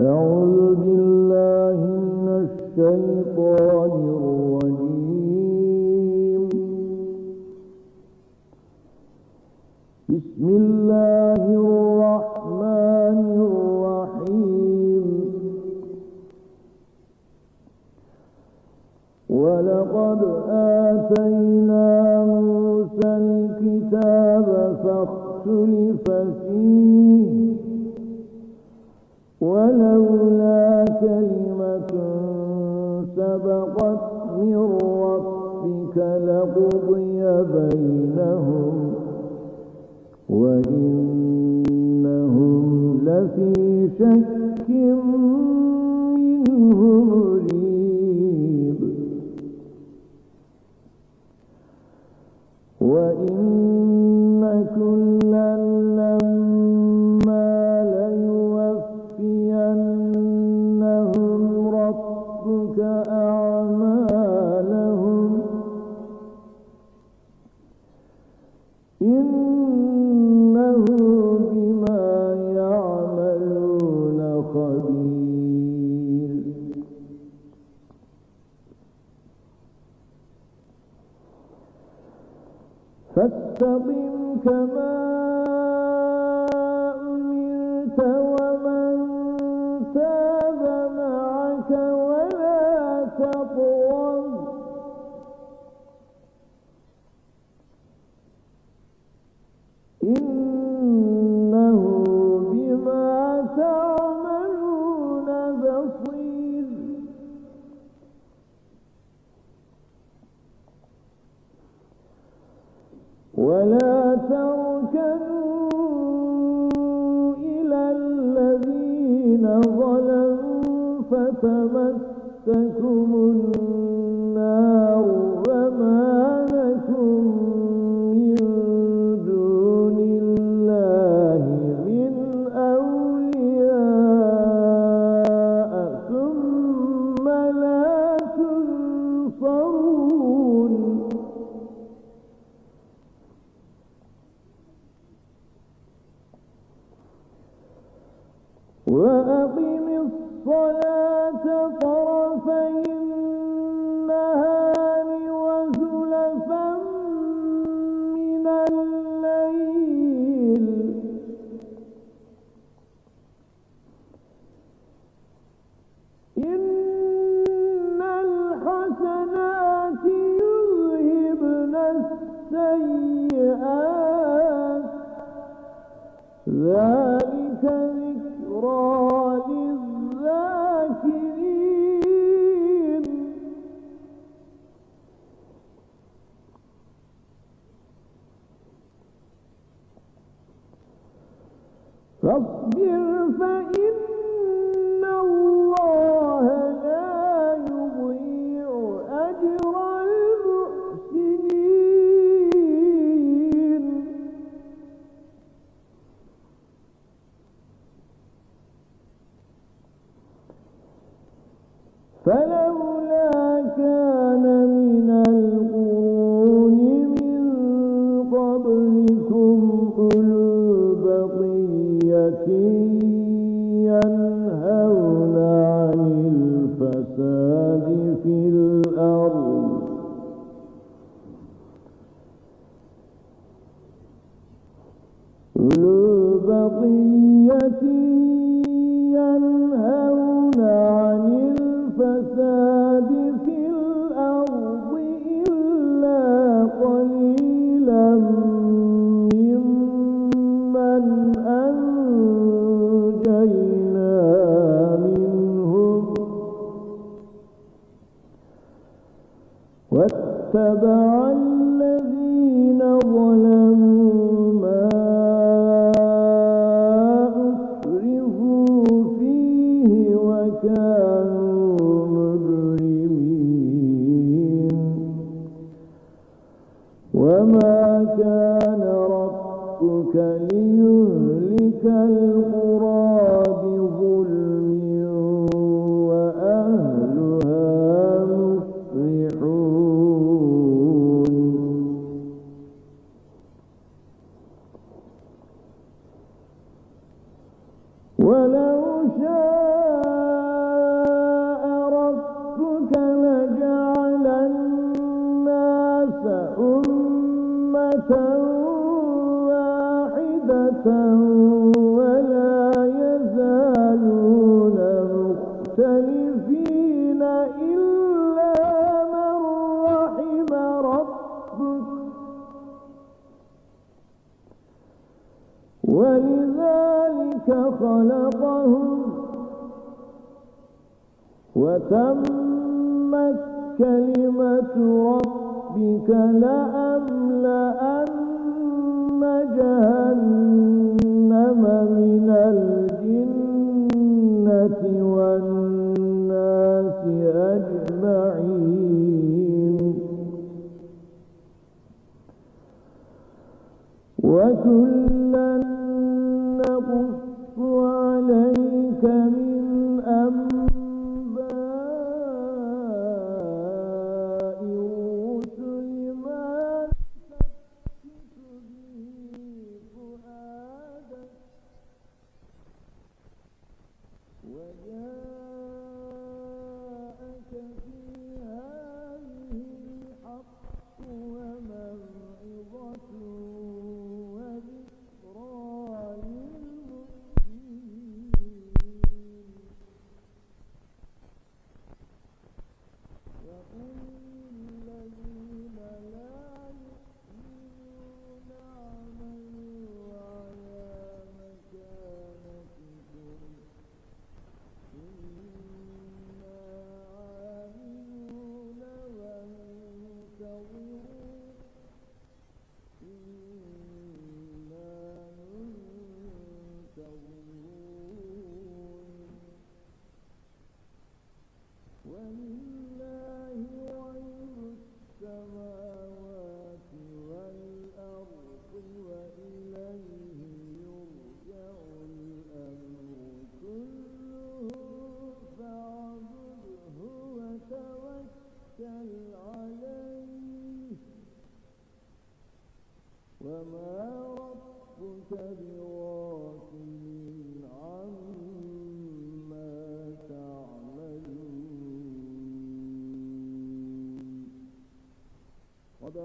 أعوذ بالله من الشيطان الرجيم. بسم الله الرحمن الرحيم. ولقد آتينا موسى الكتاب فاختلف فيه. ولولا كلمة سبقت من ربك لقضي بينهم وإنهم لفي شك منه مريب فتمسكم النار وما لكم من دون الله من أولياء ثم لا تنصرون وأقم النهار وزلفا من الليل إن الحسنات السيئات ذلك ذكرى فاصبر فإن واتبع الذين ظلموا ما أترفوا فيه وكانوا مجرمين. وما كان ربك ليهلك القرى نجعل الناس أمة واحدة ولا يزالون مختلفين إلا من رحم ولذلك خلقهم وتم كلمة ربك لأملأن جهنم من الجنة والناس أجمعين. وكل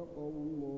صدق الله